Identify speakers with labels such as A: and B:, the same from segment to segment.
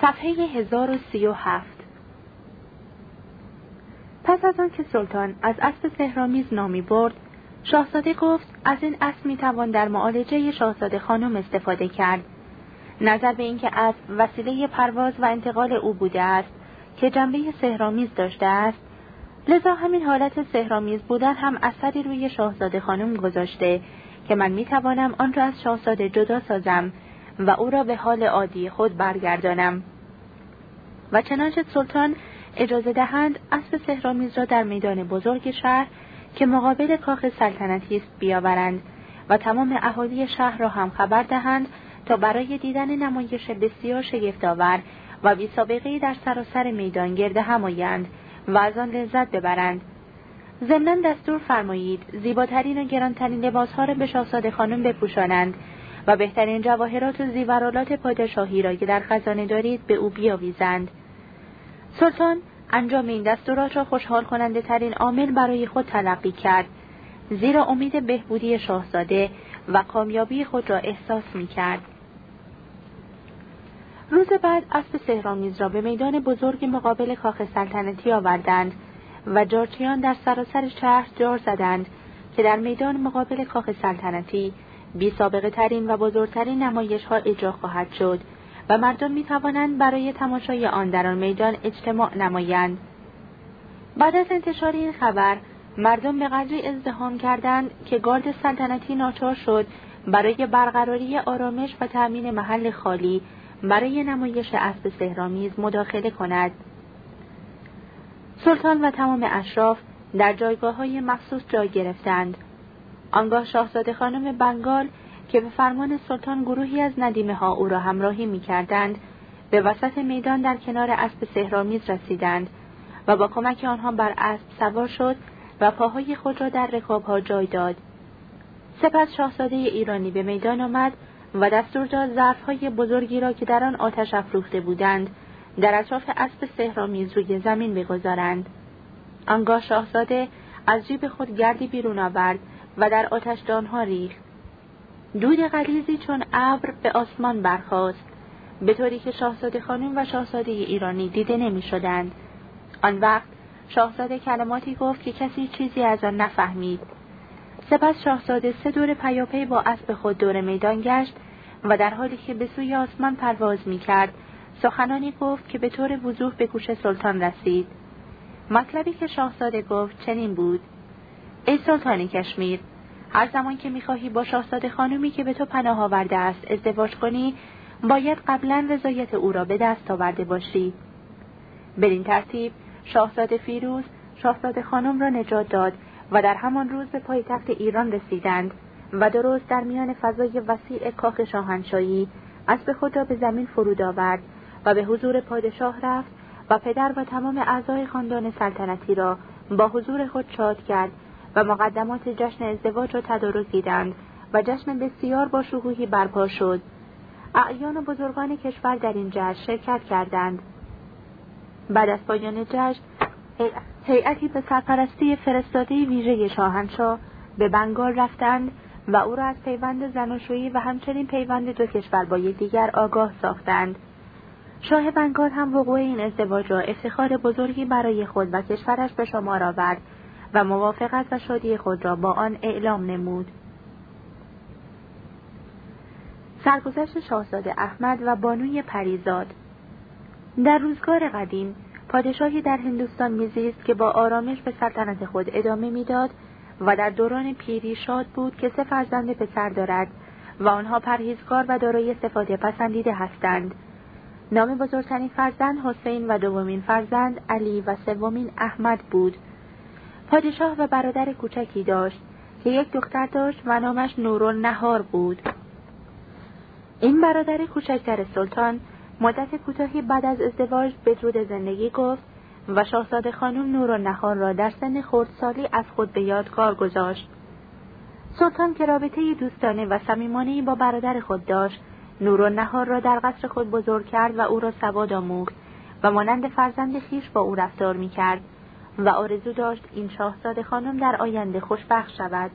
A: صفحه 1037 پس از آن که سلطان از اسب سهرامیز نامی برد شاهزاده گفت از این اسب می‌توان در معالجه شاهزاده خانم استفاده کرد. نظر به اینکه اسب وسیله پرواز و انتقال او بوده است که جنبه سهرامیز داشته است لذا همین حالت سهرامیز بودن هم اثری روی شاهزاده خانم گذاشته که من می‌توانم آن را از شاهزاده جدا سازم و او را به حال عادی خود برگردانم. و چنانچه سلطان اجازه دهند اسب سهرامیز را در میدان بزرگ شهر که مقابل کاخ سلطنتی است بیاورند و تمام اهالی شهر را هم خبر دهند تا برای دیدن نمایش بسیار شگفتآور و بی سابقه در سراسر میدان گرد هم آیند و از آن لذت ببرند. ضمنا دستور فرمایید زیباترین و گرانترین لباسها را به شاهزاده خانم بپوشانند و بهترین جواهرات و زیورالات پادشاهی را که در خزانه دارید به او بیاویزند سلطان انجام این دستورات را خوشحال کننده ترین عامل برای خود تلقی کرد زیرا امید بهبودی شاهزاده و کامیابی خود را احساس می کرد. روز بعد اسب سهرامیز را به میدان بزرگ مقابل کاخ سلطنتی آوردند و جارچیان در سراسر شهر جار زدند که در میدان مقابل کاخ سلطنتی بی سابقه ترین و بزرگترین نمایش ها اجرا خواهد شد و مردم می توانند برای تماشای آن در آن میدان اجتماع نمایند. بعد از انتشار این خبر مردم به قدری ازدهام کردند که گارد سلطنتی ناچار شد برای برقراری آرامش و تأمین محل خالی برای نمایش اسب سهرامیز مداخله کند. سلطان و تمام اشراف در جایگاه های مخصوص جای گرفتند. آنگاه شاهزاده خانم بنگال که به فرمان سلطان گروهی از ندیمه ها او را همراهی می کردند به وسط میدان در کنار اسب سهرامیز رسیدند و با کمک آنها بر اسب سوار شد و پاهای خود را در رکاب ها جای داد. سپس شاهزاده ایرانی به میدان آمد و دستور داد ظرفهای بزرگی را که در آن آتش افروخته بودند در اطراف اسب سهرامیز روی زمین بگذارند آنگاه شاهزاده از جیب خود گردی بیرون آورد و در آتشدانها ریخت. دود غلیزی چون ابر به آسمان برخاست. به طوری که شاهزاده خانم و شاهزاده ایرانی دیده نمی شدند. آن وقت شاهزاده کلماتی گفت که کسی چیزی از آن نفهمید. سپس شاهزاده سه دور پیاپی با اسب خود دور میدان گشت و در حالی که به سوی آسمان پرواز می کرد سخنانی گفت که به طور وضوح به گوش سلطان رسید. مطلبی که شاهزاده گفت چنین بود. ای سلطان کشمیر هر زمان که می‌خواهی با شاهزاده خانومی که به تو پناه آورده است ازدواج کنی باید قبلا رضایت او را به دست آورده باشی. بدین ترتیب شاهزاده فیروز شاهزاده خانم را نجات داد و در همان روز به پایتخت ایران رسیدند و درست در میان فضای وسیع کاخ شاهنشاهی اسب خود را به زمین فرود آورد و به حضور پادشاه رفت و پدر و تمام اعضای خاندان سلطنتی را با حضور خود شاد کرد و مقدمات جشن ازدواج را تدارک دیدند و جشن بسیار با شکوهی برپا شد. اعیان و بزرگان کشور در این جشن شرکت کردند. بعد از پایان جشن هیئتی به سرپرستی فرستاده ویژه شاهنشاه به بنگال رفتند و او را از پیوند زناشویی و همچنین پیوند دو کشور با یکدیگر آگاه ساختند. شاه بنگال هم وقوع این ازدواج را افتخار بزرگی برای خود و کشورش به شمار آورد. و موافقت و شادی خود را با آن اعلام نمود. سرگذشت شاهزاده احمد و بانوی پریزاد. در روزگار قدیم پادشاهی در هندوستان میزیست که با آرامش به سلطنت خود ادامه می‌داد و در دوران پیری شاد بود که سه فرزند پسر دارد و آنها پرهیزگار و دارای استفاده پسندیده هستند. نام بزرگترین فرزند حسین و دومین فرزند علی و سومین احمد بود. پادشاه و برادر کوچکی داشت که یک دختر داشت و نامش نهار بود این برادر کوچکتر سلطان مدت کوتاهی بعد از ازدواج بدرود زندگی گفت و شاهزاده خانم نور و نهار را در سن خردسالی از خود به یادگار گذاشت. سلطان که رابطه دوستانه و صمیمانهای با برادر خود داشت، نور و نهار را در قصر خود بزرگ کرد و او را سواد آموخت و مانند فرزند خیش با او رفتار می کرد و آرزو داشت این شاهزاده خانم در آینده خوشبخت شود.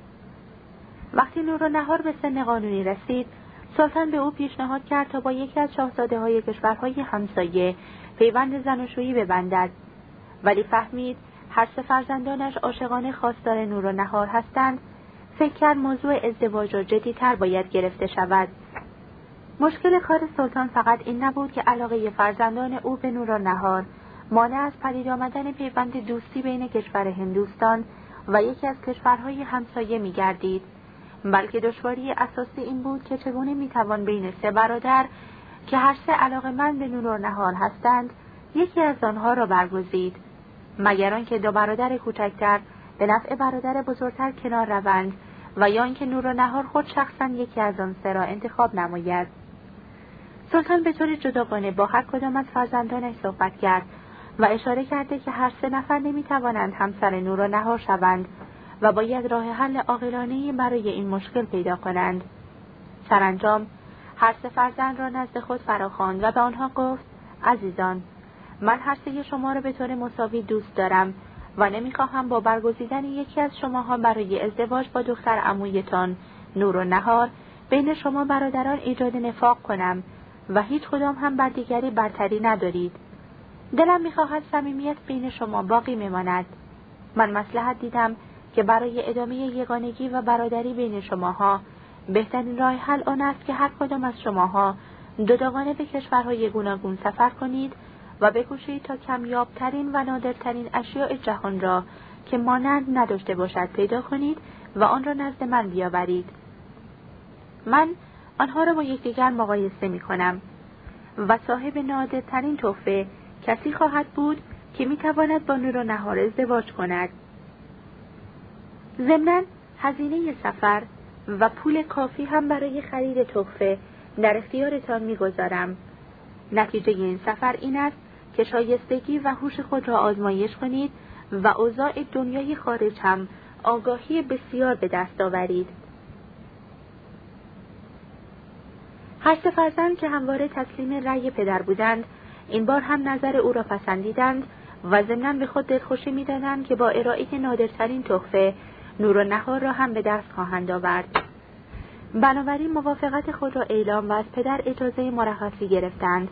A: وقتی نور و نهار به سن قانونی رسید، سلطان به او پیشنهاد کرد تا با یکی از شاهزاده های کشورهای همسایه پیوند زناشویی ببندد ولی فهمید هر سه فرزندانش عاشقان خواستار نور و نهار هستند فکر کرد موضوع ازدواج را جدیتر باید گرفته شود مشکل کار سلطان فقط این نبود که علاقه فرزندان او به نور و نهار مانع از پدید آمدن پیوند دوستی بین کشور هندوستان و یکی از کشورهای همسایه میگردید. بلکه دشواری اساسی این بود که چگونه می‌توان بین سه برادر که هر سه علاقه من به نور و نهار هستند یکی از آنها را برگزید. مگر آنکه دو برادر کوچکتر به نفع برادر بزرگتر کنار روند و یا اینکه نور و نهار خود شخصا یکی از آن سه را انتخاب نماید. سلطان به طور جداگانه با هر کدام از فرزندانش صحبت کرد و اشاره کرده که هر سه نفر نمی‌توانند همسر نور و نهار شوند و باید راه حل عاقلانهای برای این مشکل پیدا کنند. سرانجام هر سه فرزند را نزد خود فراخواند و به آنها گفت عزیزان من هر سه شما را به طور مساوی دوست دارم و نمی‌خواهم با برگزیدن یکی از شماها برای ازدواج با دختر عمویتان نور و نهار بین شما برادران ایجاد نفاق کنم و هیچ کدام هم بر دیگری برتری ندارید. دلم می‌خواهد صمیمیت بین شما باقی میماند. من مسلحت دیدم که برای ادامه یگانگی و برادری بین شماها بهترین راه حل آن است که هر کدام از شماها دوداغانه به کشورهای گوناگون سفر کنید و بکوشید تا کمیابترین و نادرترین اشیاء جهان را که مانند نداشته باشد پیدا کنید و آن را نزد من بیاورید. من آنها را با یکدیگر مقایسه می کنم و صاحب نادرترین تحفه کسی خواهد بود که می تواند با نور و نهار ازدواج کند. ضمنا هزینه سفر و پول کافی هم برای خرید تحفه در اختیارتان می‌گذارم. نتیجه این سفر این است که شایستگی و هوش خود را آزمایش کنید و اوضاع دنیای خارج هم آگاهی بسیار به دست آورید. سه فرزند که همواره تسلیم رأی پدر بودند این بار هم نظر او را پسندیدند و ضمنا به خود دلخوشی می‌دادند که با ارائه نادرترین تحفه نور و نهار را هم به دست خواهند آورد. بنابراین موافقت خود را اعلام و از پدر اجازه مرخصی گرفتند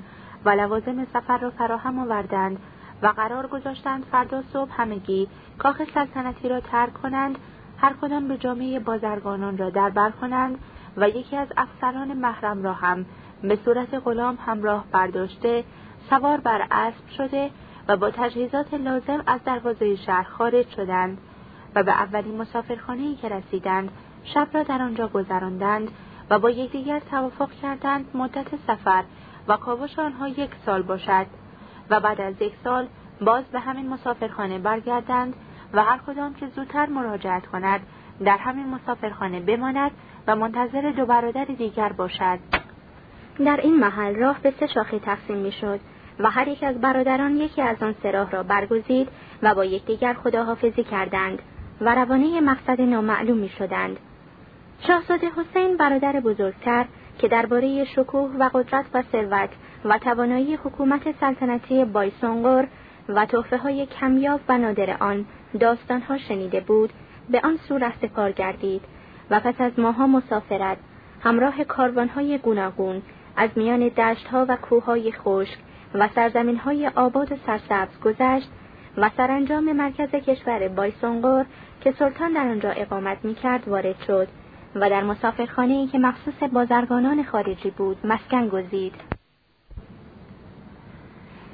A: و لوازم سفر را فراهم آوردند و قرار گذاشتند فردا صبح همگی کاخ سلطنتی را ترک کنند هر کدام به جامعه بازرگانان را دربر کنند و یکی از افسران محرم را هم به صورت غلام همراه برداشته سوار بر اسب شده و با تجهیزات لازم از دروازه شهر خارج شدند و به اولین مسافرخانه‌ای که رسیدند شب را در آنجا گذراندند و با یکدیگر توافق کردند مدت سفر و کاوش آنها یک سال باشد و بعد از یک سال باز به همین مسافرخانه برگردند و هر کدام که زودتر مراجعت کند در همین مسافرخانه بماند و منتظر دو برادر دیگر باشد. در این محل راه به سه شاخه تقسیم می‌شد. و هر یک از برادران یکی از آن سه را برگزید و با یکدیگر خداحافظی کردند و روانه مقصد نامعلوم می شدند. شاهزاده حسین برادر بزرگتر که درباره شکوه و قدرت و ثروت و توانایی حکومت سلطنتی بایسونگور و تحفه های کمیاب و نادر آن داستانها شنیده بود به آن سو رست کار گردید و پس از ماها مسافرت همراه کاروانهای گوناگون از میان دشتها و کوههای خشک و سرزمینهای آباد و سرسبز گذشت و سرانجام مرکز کشور بایسونگور که سلطان در آنجا اقامت می‌کرد وارد شد و در مسافرخانه که مخصوص بازرگانان خارجی بود مسکن گزید.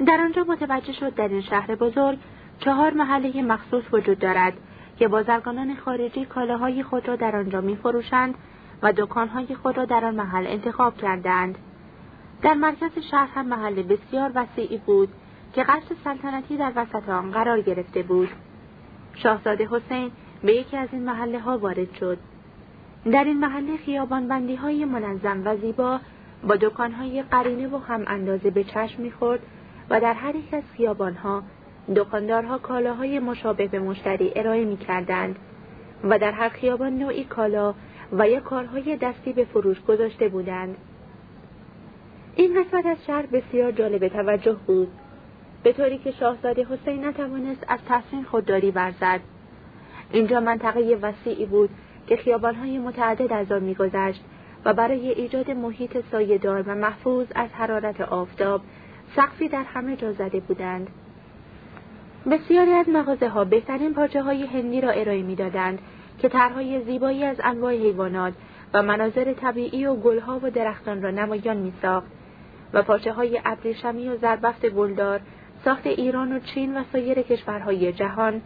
A: در آنجا متوجه شد در این شهر بزرگ چهار محله مخصوص وجود دارد که بازرگانان خارجی کالاهای خود را در آنجا میفروشند و دکانهای خود را در آن محل انتخاب کردند در مرکز شهر هم محل بسیار وسیعی بود که قصر سلطنتی در وسط آن قرار گرفته بود شاهزاده حسین به یکی از این محله ها وارد شد در این محله خیابان بندی های منظم و زیبا با دکان های قرینه و هم اندازه به چشم می‌خورد و در هر یک از خیابان ها دکاندارها کالاهای مشابه به مشتری ارائه می کردند و در هر خیابان نوعی کالا و یا کارهای دستی به فروش گذاشته بودند. این قسمت از شهر بسیار جالب توجه بود. به طوری که شاهزاده حسین نتوانست از تحسین خودداری ورزد. اینجا منطقه وسیعی بود که خیابانهای متعدد از آن میگذشت و برای ایجاد محیط سایهدار و محفوظ از حرارت آفتاب سقفی در همه جا زده بودند. بسیاری از مغازه ها بهترین پارچه های هندی را ارائه می‌دادند که طرحهای زیبایی از انواع حیوانات و مناظر طبیعی و گلها و درختان را نمایان میساخت. و پارچه های ابریشمی و زربفت گلدار ساخت ایران و چین و سایر کشورهای جهان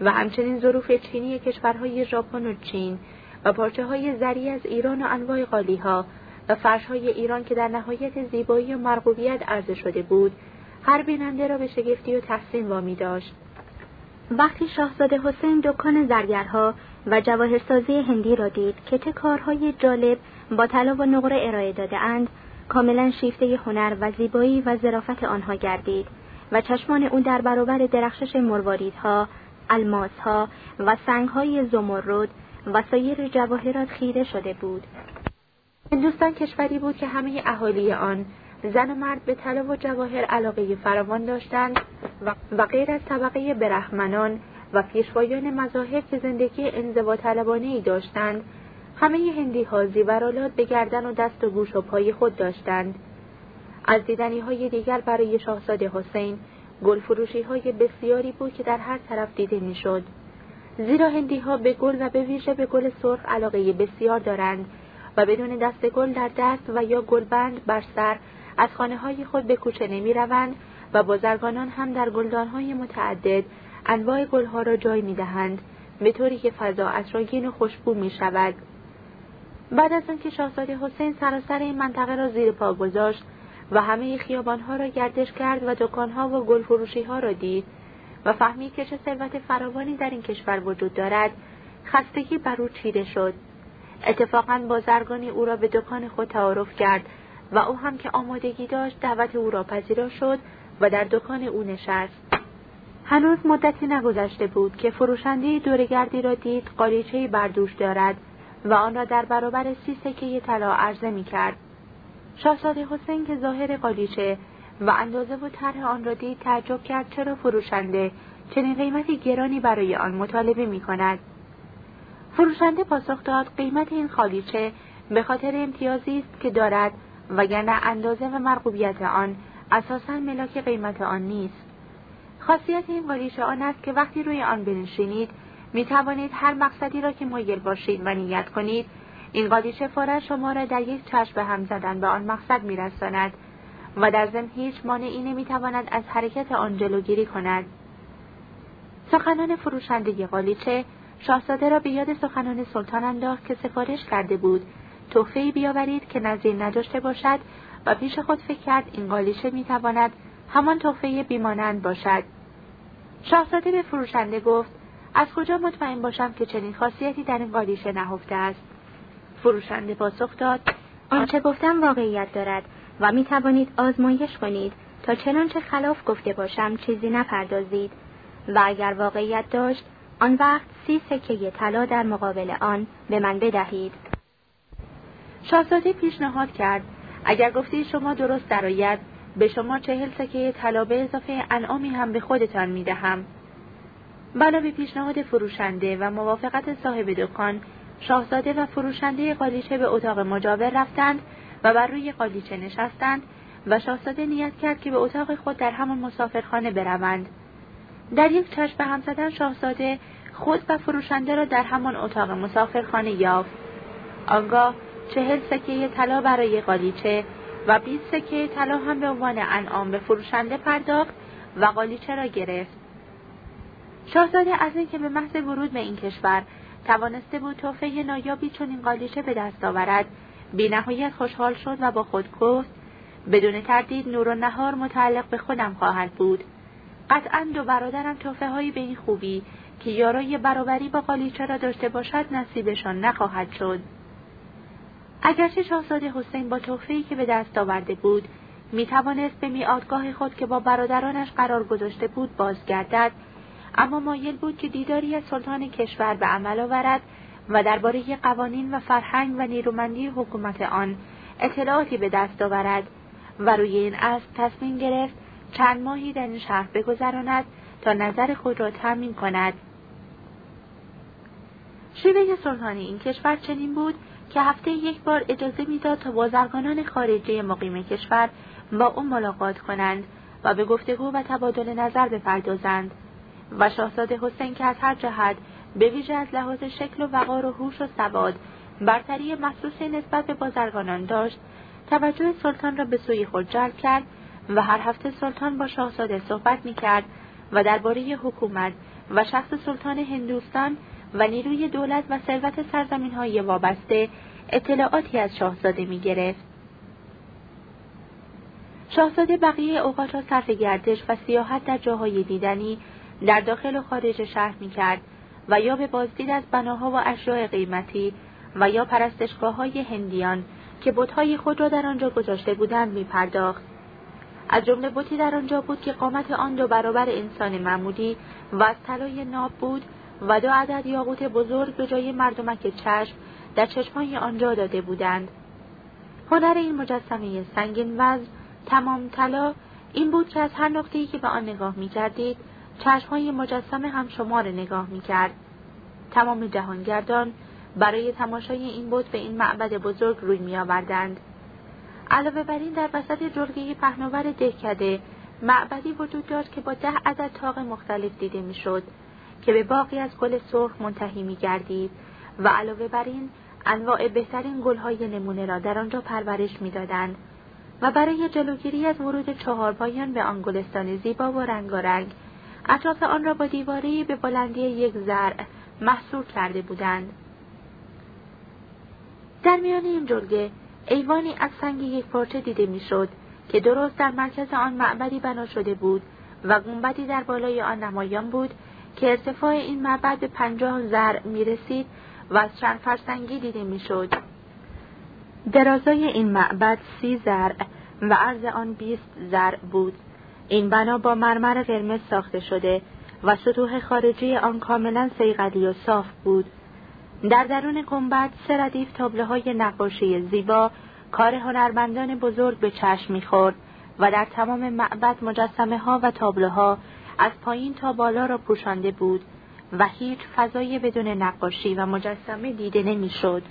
A: و همچنین ظروف چینی کشورهای ژاپن و چین و پارچه های زری از ایران و انواع قالی ها و فرش های ایران که در نهایت زیبایی و مرغوبیت عرضه شده بود هر بیننده را به شگفتی و تحسین وامی داشت. وقتی شاهزاده حسین دکان زرگرها و جواهرسازی هندی را دید که چه کارهای جالب با طلا و نقره ارائه داده اند کاملا شیفته هنر و زیبایی و ظرافت آنها گردید و چشمان او در برابر درخشش مرواریدها الماسها و سنگهای زمرد و سایر جواهرات خیره شده بود. هندوستان کشوری بود که همه اهالی آن زن و مرد به طلا و جواهر علاقه فراوان داشتند و غیر از طبقه برهمنان و پیشوایان مذاهب که زندگی انزوا طلبانه ای داشتند همه هندی ها زیورالات به گردن و دست و گوش و پای خود داشتند از دیدنی های دیگر برای شاهزاده حسین گل فروشی های بسیاری بود که در هر طرف دیده می‌شد. زیرا هندی ها به گل و به ویژه به گل سرخ علاقه بسیار دارند و بدون دست گل در دست و یا گلبند بر سر از خانه های خود به کوچه نمی روند و بازرگانان هم در گلدان های متعدد انواع گلها را جای می دهند به طوری که فضا اطراگین و خوشبو می شود. بعد از آنکه شاهزاده حسین سراسر این منطقه را زیر پا گذاشت و همه خیابانها را گردش کرد و دکانها و گلفروشیها را دید و فهمید که چه ثروت فراوانی در این کشور وجود دارد خستگی بر او چیده شد. اتفاقا بازرگانی او را به دکان خود تعارف کرد و او هم که آمادگی داشت دعوت او را پذیرا شد و در دکان او نشست. هنوز مدتی نگذشته بود که فروشنده دورگردی را دید قالیچهای بردوش دارد. و آن را در برابر سی سکه طلا عرضه می کرد. شاهزاده حسین که ظاهر قالیچه و اندازه و طرح آن را دید تعجب کرد چرا فروشنده چنین قیمتی گرانی برای آن مطالبه می کند. فروشنده پاسخ داد قیمت این خالیچه به خاطر امتیازی است که دارد وگرنه اندازه و مرغوبیت آن اساسا ملاک قیمت آن نیست خاصیت این قالیچه آن است که وقتی روی آن بنشینید می توانید هر مقصدی را که مایل باشید و نیت کنید. این قالیچه فورا شما را در یک چشم هم زدن به آن مقصد میرساند و در ضمن هیچ مانعی نمی‌تواند از حرکت آن جلوگیری کند. سخنان فروشنده قالیچه شاهزاده را به یاد سخنان سلطان انداخت که سفارش کرده بود تحفهای بیاورید که نظیر نداشته باشد و پیش خود فکر کرد این قالیچه می‌تواند همان تحفه بیمانند باشد. شاهزاده به فروشنده گفت از کجا مطمئن باشم که چنین خاصیتی در این قالیچه نهفته است؟ فروشنده پاسخ داد آنچه گفتم واقعیت دارد و می توانید آزمایش کنید تا چنانچه خلاف گفته باشم چیزی نپردازید. و اگر واقعیت داشت آن وقت سی سکه طلا در مقابل آن به من بدهید. شاهزاده پیشنهاد کرد اگر گفتی شما درست درآید به شما چهل سکه طلا به اضافه انعامی هم به خودتان می‌دهم بنا به پیشنهاد فروشنده و موافقت صاحب دکان شاهزاده و فروشنده قالیچه به اتاق مجاور رفتند و بر روی قالیچه نشستند و شاهزاده نیت کرد که به اتاق خود در همان مسافرخانه بروند. در یک چشم به هم زدن شاهزاده خود و فروشنده را در همان اتاق مسافرخانه یافت. آنگاه چهل سکه طلا برای قالیچه و بیست سکه طلا هم به عنوان انعام به فروشنده پرداخت و قالیچه را گرفت. شاهزاده از اینکه به محض ورود به این کشور توانسته بود توفه نایابی چون این قالیچه به دست آورد. بینهایت خوشحال شد و با خود گفت بدون تردید نور و نهار متعلق به خودم خواهد بود. قطعا دو برادرم توفه هایی به این خوبی که یارای برابری با قالیچه را داشته باشد نصیبشان نخواهد شد. اگرچه شاهزاده حسین با توفهی که به دست آورده بود می توانست به میادگاه خود که با برادرانش قرار گذاشته بود بازگردد اما مایل بود که دیداری از سلطان کشور به عمل آورد و درباره قوانین و فرهنگ و نیرومندی حکومت آن اطلاعاتی به دست آورد و روی این اسب تصمیم گرفت چند ماهی در این شهر بگذراند تا نظر خود را تمین کند. شیوه سلطانی این کشور چنین بود که هفته یک بار اجازه می‌داد تا بازرگانان خارجی مقیم کشور با او ملاقات کنند و به گفتگو و تبادل نظر بپردازند. و شاهزاده حسین که از هر جهت به ویژه از لحاظ شکل و وقار و هوش و سواد برتری محسوسی نسبت به بازرگانان داشت توجه سلطان را به سوی خود جلب کرد و هر هفته سلطان با شاهزاده صحبت می‌کرد و درباره حکومت و شخص سلطان هندوستان و نیروی دولت و ثروت سرزمین های وابسته اطلاعاتی از شاهزاده می گرفت. شاهزاده بقیه اوقات را صرف گردش و سیاحت در جاهای دیدنی در داخل و خارج شهر می کرد و یا به بازدید از بناها و اشیاء قیمتی و یا پرستشگاه های هندیان که بتهای خود را در آنجا گذاشته بودند می پرداخت. از جمله بتی در آنجا بود که قامت آن دو برابر انسان معمولی و از طلای ناب بود و دو عدد یاقوت بزرگ به جای مردمک چشم در چشمهای آنجا داده بودند. هنر این مجسمه سنگین وزن تمام طلا این بود که از هر نقطه‌ای که به آن نگاه می‌کردید چشمهای مجسمه هم شما را نگاه می‌کرد. تمام جهانگردان برای تماشای این بود به این معبد بزرگ روی می‌آوردند. علاوه بر این در وسط جلگه پهناور دهکده معبدی وجود داشت که با ده عدد تاق مختلف دیده می‌شد که به باقی از گل سرخ منتهی می گردید و علاوه بر این انواع بهترین گلهای نمونه را در آنجا پرورش می‌دادند و برای جلوگیری از ورود چهارپایان به آن گلستان زیبا و رنگارنگ اطراف آن را با دیواری به بلندی یک زرع محصور کرده بودند در میان این جلگه ایوانی از سنگ یک پارچه دیده می‌شد که درست در مرکز آن معبدی بنا شده بود و گنبدی در بالای آن نمایان بود که ارتفاع این معبد به پنجاه زر می رسید و از چند فرسنگی دیده می شد. درازای این معبد سی زر و عرض آن بیست زر بود. این بنا با مرمر قرمز ساخته شده و سطوح خارجی آن کاملا سیغلی و صاف بود. در درون گنبد سه ردیف های نقاشی زیبا کار هنرمندان بزرگ به چشم می‌خورد و در تمام معبد مجسمه ها و تابلوها از پایین تا بالا را پوشانده بود و هیچ فضای بدون نقاشی و مجسمه دیده نمی‌شد.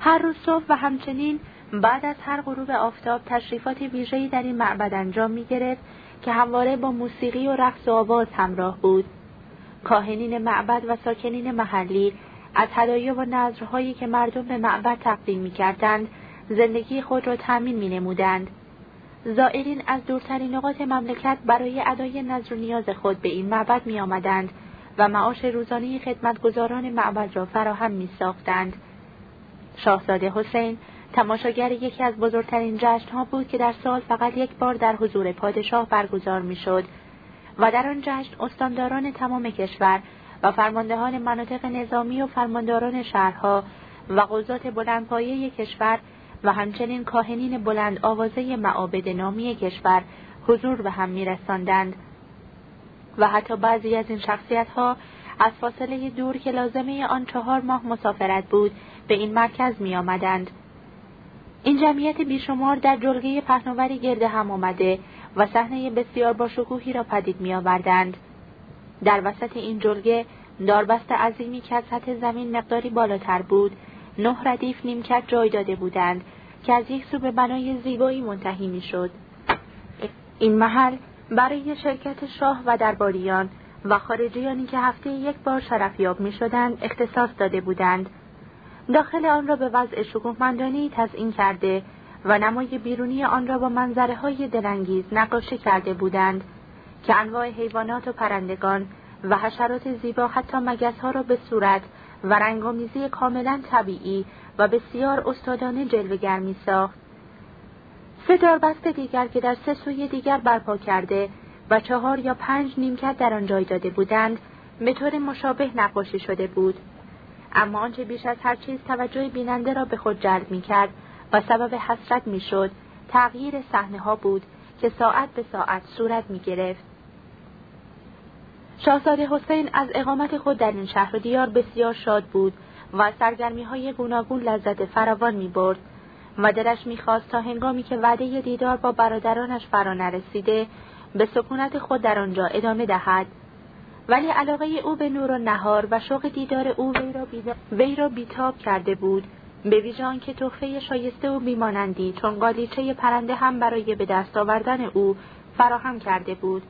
A: هر روز صبح و همچنین بعد از هر غروب آفتاب تشریفات ویژه‌ای در این معبد انجام می گرفت که همواره با موسیقی و رقص و آواز همراه بود. کاهنین معبد و ساکنین محلی از هدایا و نظرهایی که مردم به معبد تقدیم می کردند زندگی خود را تأمین می نمودند. زائرین از دورترین نقاط مملکت برای ادای نظر و نیاز خود به این معبد می آمدند و معاش روزانه خدمتگزاران معبد را فراهم می ساختند. شاهزاده حسین تماشاگر یکی از بزرگترین جشنها بود که در سال فقط یک بار در حضور پادشاه برگزار می‌شد و در آن جشن استانداران تمام کشور و فرماندهان مناطق نظامی و فرمانداران شهرها و قضات بلندپایه کشور و همچنین کاهنین بلند آوازه معابد نامی کشور حضور به هم میرساندند و حتی بعضی از این شخصیت ها از فاصله دور که لازمه آن چهار ماه مسافرت بود به این مرکز می آمدند. این جمعیت بیشمار در جلگه پهناوری گرد هم آمده و صحنه بسیار باشکوهی را پدید می آوردند. در وسط این جلگه داربست عظیمی که از سطح زمین مقداری بالاتر بود نه ردیف نیمکت جای داده بودند که از یک سو به بنای زیبایی منتهی می‌شد این محل برای شرکت شاه و درباریان و خارجیانی که هفته یک بار شرفیاب می شدند اختصاص داده بودند. داخل آن را به وضع شکوهمندانی تزئین کرده و نمای بیرونی آن را با منظره های دلانگیز نقاشی کرده بودند که انواع حیوانات و پرندگان و حشرات زیبا حتی مگس ها را به صورت و رنگامیزی کاملا طبیعی و بسیار استادانه جلوگر می ساخت. سه داربست دیگر که در سه سوی دیگر برپا کرده و چهار یا پنج نیمکت در آن جای داده بودند به طور مشابه نقاشی شده بود اما آنچه بیش از هر چیز توجه بیننده را به خود جلب می کرد و سبب حسرت می شد تغییر صحنه ها بود که ساعت به ساعت صورت می گرفت. شاهزاده حسین از اقامت خود در این شهر و دیار بسیار شاد بود و سرگرمی های گوناگون لذت فراوان می برد و دلش می‌خواست تا هنگامی که وعده دیدار با برادرانش فرا نرسیده به سکونت خود در آنجا ادامه دهد ولی علاقه او به نور و نهار و شوق دیدار او وی را, بیتاب کرده بود به ویژه که تحفه شایسته و بیمانندی چون قالیچه پرنده هم برای به دست آوردن او فراهم کرده بود.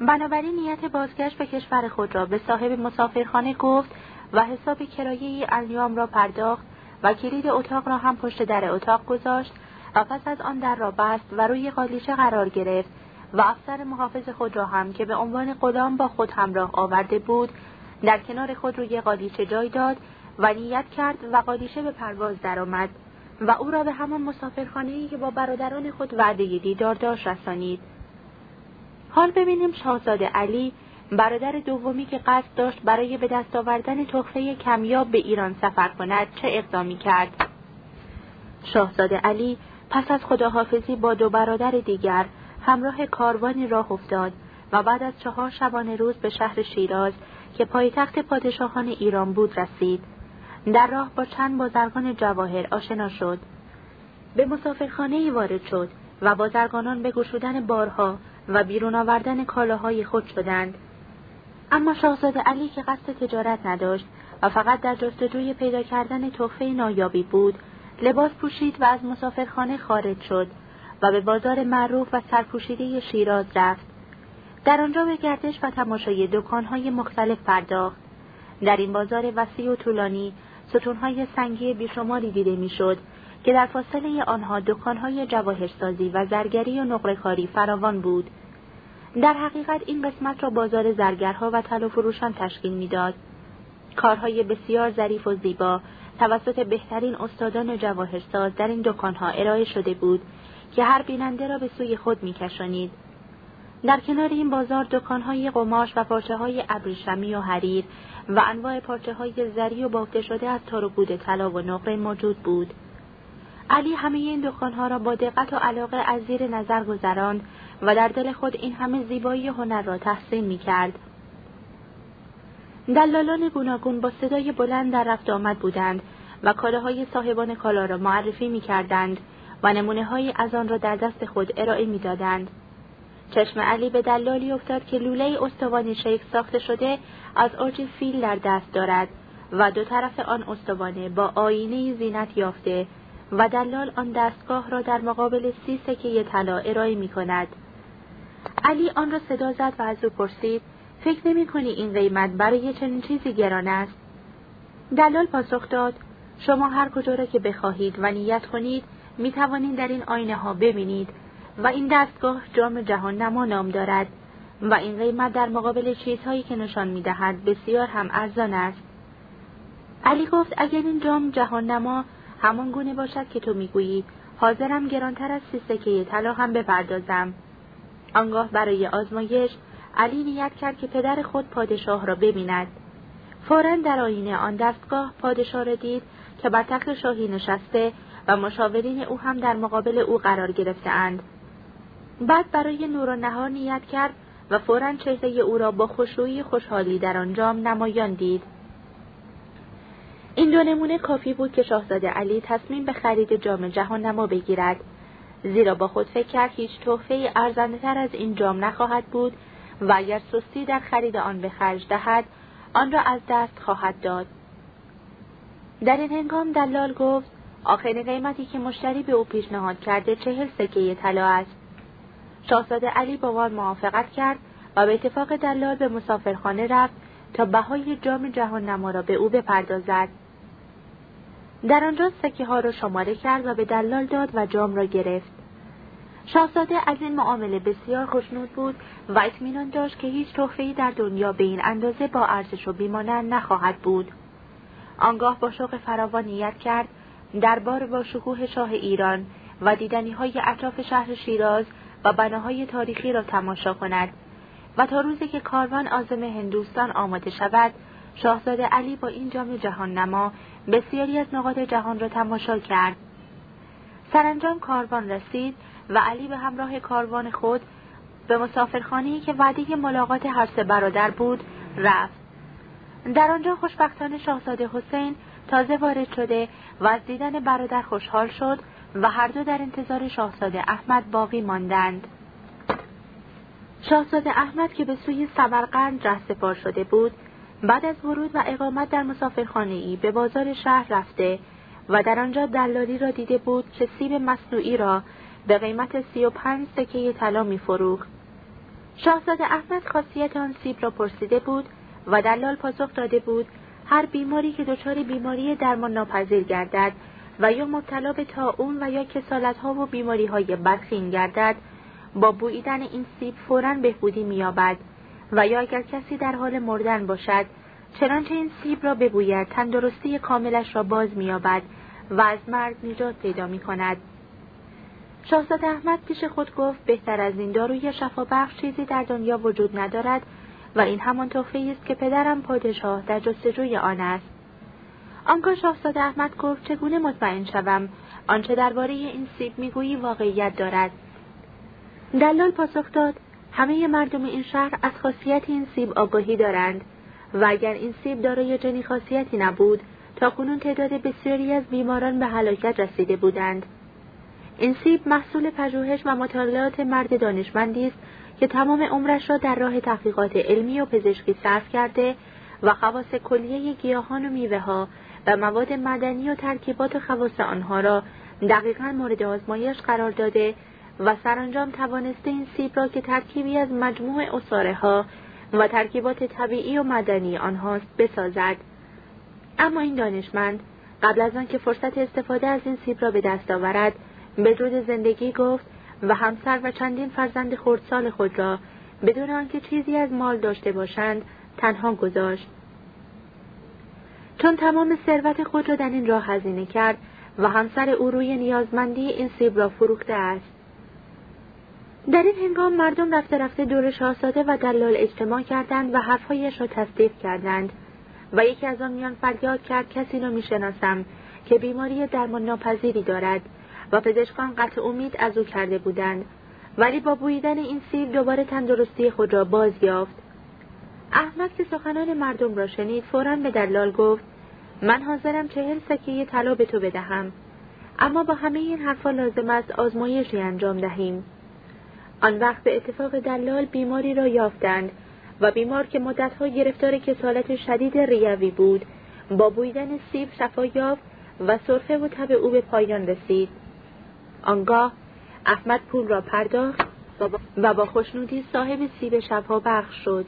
A: بنابراین نیت بازگشت به کشور خود را به صاحب مسافرخانه گفت و حساب کرایه الیام را پرداخت و کلید اتاق را هم پشت در اتاق گذاشت و پس از آن در را بست و روی قالیچه قرار گرفت و افسر محافظ خود را هم که به عنوان غلام با خود همراه آورده بود در کنار خود روی قالیچه جای داد و نیت کرد و قالیچه به پرواز درآمد و او را به همان مسافرخانه‌ای که با برادران خود وعده دیدار داشت رسانید. حال ببینیم شاهزاده علی برادر دومی که قصد داشت برای به دست آوردن تحفه کمیاب به ایران سفر کند چه اقدامی کرد؟ شاهزاده علی پس از خداحافظی با دو برادر دیگر همراه کاروانی راه افتاد و بعد از چهار شبانه روز به شهر شیراز که پایتخت پادشاهان ایران بود رسید. در راه با چند بازرگان جواهر آشنا شد. به مسافرخانه ای وارد شد و بازرگانان به گشودن بارها و بیرون آوردن کالاهای خود شدند. اما شاهزاده علی که قصد تجارت نداشت و فقط در جستجوی پیدا کردن تحفه نایابی بود لباس پوشید و از مسافرخانه خارج شد. و به بازار معروف و سرپوشیده شیراز رفت. در آنجا به گردش و تماشای دکانهای مختلف پرداخت. در این بازار وسیع و طولانی ستونهای سنگی بیشماری دیده می‌شد که در فاصله آنها دکانهای جواهرسازی و زرگری و نقرهکاری فراوان بود. در حقیقت این قسمت را بازار زرگرها و طلا فروشان تشکیل می‌داد. کارهای بسیار ظریف و زیبا توسط بهترین استادان جواهرساز در این دکانها ارائه شده بود که هر بیننده را به سوی خود میکشانید. در کنار این بازار دکانهای قماش و پارچه های ابریشمی و حریر و انواع پارچه های زری و بافته شده از تار و بود طلا و نقره موجود بود. علی همه این دکانها را با دقت و علاقه از زیر نظر گذراند و در دل خود این همه زیبایی هنر را تحسین می کرد. دلالان گوناگون با صدای بلند در رفت آمد بودند و کالاهای صاحبان کالا را معرفی می کردند و نمونه هایی از آن را در دست خود ارائه می دادند. چشم علی به دلالی افتاد که لوله استوانی شیک ساخته شده از آج فیل در دست دارد و دو طرف آن استوانه با آینه زینت یافته و دلال آن دستگاه را در مقابل سی سکه طلا ارائه می کند. علی آن را صدا زد و از او پرسید فکر نمی کنی این قیمت برای چنین چیزی گران است؟ دلال پاسخ داد شما هر کجا را که بخواهید و نیت کنید می توانید در این آینه ها ببینید و این دستگاه جام جهان نما نام دارد و این قیمت در مقابل چیزهایی که نشان می دهد بسیار هم ارزان است. علی گفت اگر این جام جهان نما همان گونه باشد که تو می‌گویی حاضرم گرانتر از سی سکه طلا هم بپردازم آنگاه برای آزمایش علی نیت کرد که پدر خود پادشاه را ببیند فورا در آینه آن دستگاه پادشاه را دید که بر تخت شاهی نشسته و مشاورین او هم در مقابل او قرار گرفتهاند. بعد برای نور و نهار نیت کرد و فورا چهره او را با خوشرویی خوشحالی در آنجام نمایان دید. این دو نمونه کافی بود که شاهزاده علی تصمیم به خرید جام جهان نما بگیرد. زیرا با خود فکر کرد هیچ تحفه ارزنده از این جام نخواهد بود و اگر سستی در خرید آن به خرج دهد آن را از دست خواهد داد. در این هنگام دلال گفت آخرین قیمتی که مشتری به او پیشنهاد کرده چهل سکه طلا است شاهزاده علی با موافقت کرد و به اتفاق دلال به مسافرخانه رفت تا بهای جام جهان نما را به او بپردازد در آنجا سکه ها را شماره کرد و به دلال داد و جام را گرفت. شاهزاده از این معامله بسیار خوشنود بود و اطمینان داشت که هیچ تحفه‌ای در دنیا به این اندازه با ارزش و بیمانند نخواهد بود. آنگاه با شوق فراوان نیت کرد دربار با شکوه شاه ایران و دیدنی های اطراف شهر شیراز و بناهای تاریخی را تماشا کند و تا روزی که کاروان آزم هندوستان آماده شود شاهزاده علی با این جام جهان نما بسیاری از نقاط جهان را تماشا کرد. سرانجام کاروان رسید و علی به همراه کاروان خود به مسافرخانه‌ای که وعده ملاقات هر سه برادر بود رفت. در آنجا خوشبختانه شاهزاده حسین تازه وارد شده و از دیدن برادر خوشحال شد و هر دو در انتظار شاهزاده احمد باقی ماندند. شاهزاده احمد که به سوی سمرقند رهسپار شده بود بعد از ورود و اقامت در مسافرخانه ای به بازار شهر رفته و در آنجا دلالی را دیده بود که سیب مصنوعی را به قیمت سی و پنج سکه طلا میفروخت شاهزاده احمد خاصیت آن سیب را پرسیده بود و دلال پاسخ داده بود هر بیماری که دچار بیماری درمان ناپذیر گردد و یا مبتلا به تاون و یا کسالت ها و بیماری های بدخیم گردد با بوییدن این سیب فورا بهبودی مییابد و یا اگر کسی در حال مردن باشد چنانچه این سیب را ببوید تندرستی کاملش را باز مییابد و از مرگ نجات پیدا می کند. شاهزاده احمد پیش خود گفت بهتر از این داروی شفابخش چیزی در دنیا وجود ندارد و این همان تحفه است که پدرم پادشاه در جستجوی آن است. آنگاه شاهزاده احمد گفت چگونه مطمئن شوم؟ آنچه درباره این سیب می‌گویی واقعیت دارد. دلال پاسخ داد همه مردم این شهر از خاصیت این سیب آگاهی دارند و اگر این سیب دارای جنی خاصیتی نبود تا کنون تعداد بسیاری از بیماران به هلاکت رسیده بودند. این سیب محصول پژوهش و مطالعات مرد دانشمندی است که تمام عمرش را در راه تحقیقات علمی و پزشکی صرف کرده و خواص کلیه گیاهان و میوه ها و مواد مدنی و ترکیبات خواص آنها را دقیقا مورد آزمایش قرار داده و سرانجام توانسته این سیب را که ترکیبی از مجموع اصاره ها و ترکیبات طبیعی و مدنی آنهاست بسازد. اما این دانشمند قبل از آنکه فرصت استفاده از این سیب را به دست آورد به زندگی گفت و همسر و چندین فرزند خردسال خود را بدون آنکه چیزی از مال داشته باشند تنها گذاشت. چون تمام ثروت خود را در این راه هزینه کرد و همسر او روی نیازمندی این سیب را فروخته است. در این هنگام مردم رفته رفته دور شاهزاده و دلال اجتماع کردند و حرفهایش را تصدیق کردند و یکی از آن میان فریاد کرد کسی را می‌شناسم که بیماری درمان ناپذیری دارد. و پزشکان قطع امید از او کرده بودند. ولی با بویدن این سیب دوباره تندرستی خود را باز یافت احمد که سخنان مردم را شنید فورا به دلال گفت من حاضرم چهل سکه طلا به تو بدهم. اما با همه این حرفا لازم است آزمایشی انجام دهیم. آن وقت به اتفاق دلال بیماری را یافتند و بیمار که مدتها گرفتار کسالت شدید ریوی بود با بویدن سیب شفا یافت و صرفه و تب او به پایان رسید. آنگاه احمد پول را پرداخت و با خوشنودی صاحب سیب شبها بخش شد.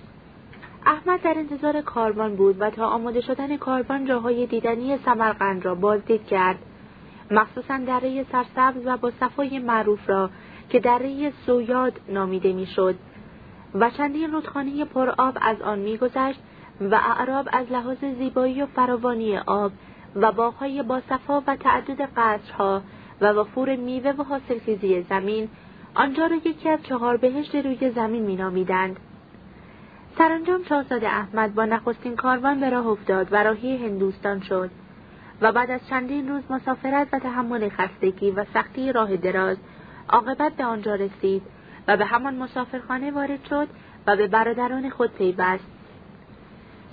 A: احمد در انتظار کاروان بود و تا آماده شدن کاروان جاهای دیدنی سمرقند را بازدید کرد. مخصوصا دره سرسبز و با صفای معروف را که دره سویاد نامیده می‌شد. و چندین رودخانه پرآب از آن میگذشت و اعراب از لحاظ زیبایی و فراوانی آب و باغهای باصفا و تعدد قصرها و وفور میوه و حاصلخیزی زمین آنجا را یکی از چهار بهشت روی زمین مینامیدند. سرانجام شاهزاده احمد با نخستین کاروان به راه افتاد و راهی هندوستان شد و بعد از چندین روز مسافرت و تحمل خستگی و سختی راه دراز عاقبت به آنجا رسید و به همان مسافرخانه وارد شد و به برادران خود پیوست.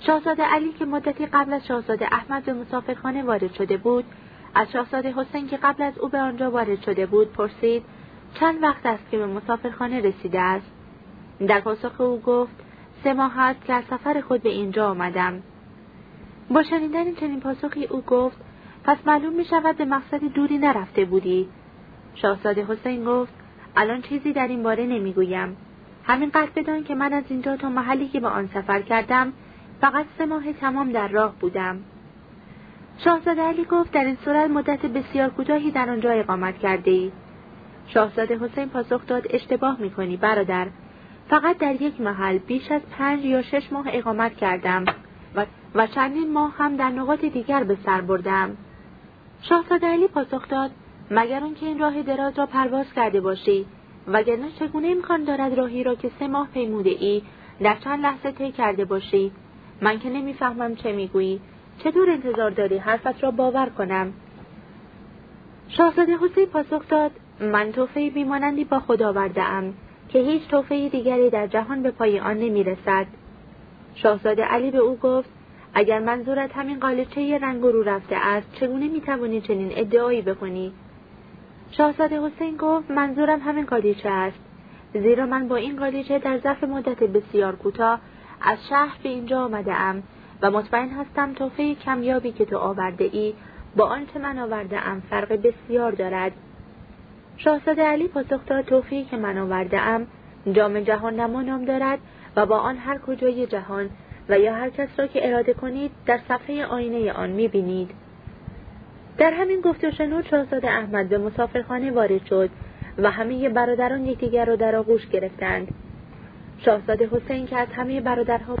A: شاهزاده علی که مدتی قبل از شاهزاده احمد به مسافرخانه وارد شده بود از شاهزاده حسین که قبل از او به آنجا وارد شده بود پرسید چند وقت است که به مسافرخانه رسیده است؟ در پاسخ او گفت سه ماه است که از سفر خود به اینجا آمدم. با شنیدن چنین پاسخی او گفت پس معلوم می شود به مقصد دوری نرفته بودی. شاهزاده حسین گفت الان چیزی در این باره نمی‌گویم همینقدر بدان که من از اینجا تا محلی که به آن سفر کردم فقط سه ماه تمام در راه بودم. شاهزاده علی گفت در این صورت مدت بسیار کوتاهی در آنجا اقامت کرده ای. شاهزاده حسین پاسخ داد اشتباه می‌کنی برادر. فقط در یک محل بیش از پنج یا شش ماه اقامت کردم و, و چندین ماه هم در نقاط دیگر به سر بردم. شاهزاده علی پاسخ داد مگر آنکه این راه دراز را پرواز کرده باشی وگرنه چگونه امکان دارد راهی را که سه ماه پیموده ای در چند لحظه طی کرده باشی؟ من که نمی‌فهمم چه می‌گویی. چطور انتظار داری حرفت را باور کنم؟ شاهزاده حسین پاسخ داد من توفه بیمانندی با خود آورده ام که هیچ توفه دیگری در جهان به پای آن نمی‌رسد. شاهزاده علی به او گفت اگر منظورت همین قالچه رنگ رو رفته است چگونه می‌توانی چنین ادعایی بکنی؟ شاهزاده حسین گفت منظورم همین قالیچه است. زیرا من با این قالیچه در ظرف مدت بسیار کوتاه از شهر به اینجا آمده ام و مطمئن هستم توفه کمیابی که تو آورده ای با آنچه من آورده ام فرق بسیار دارد. شاهزاده علی پاسخ داد توفهی که من آورده ام جام جهان نما نام دارد و با آن هر کجای جهان و یا هر کس را که اراده کنید در صفحه آینه آن می‌بینید. در همین گفت و شنود شاهزاده احمد به مسافرخانه وارد شد و همه برادران یکدیگر را در آغوش گرفتند. شاهزاده حسین که از همه برادرها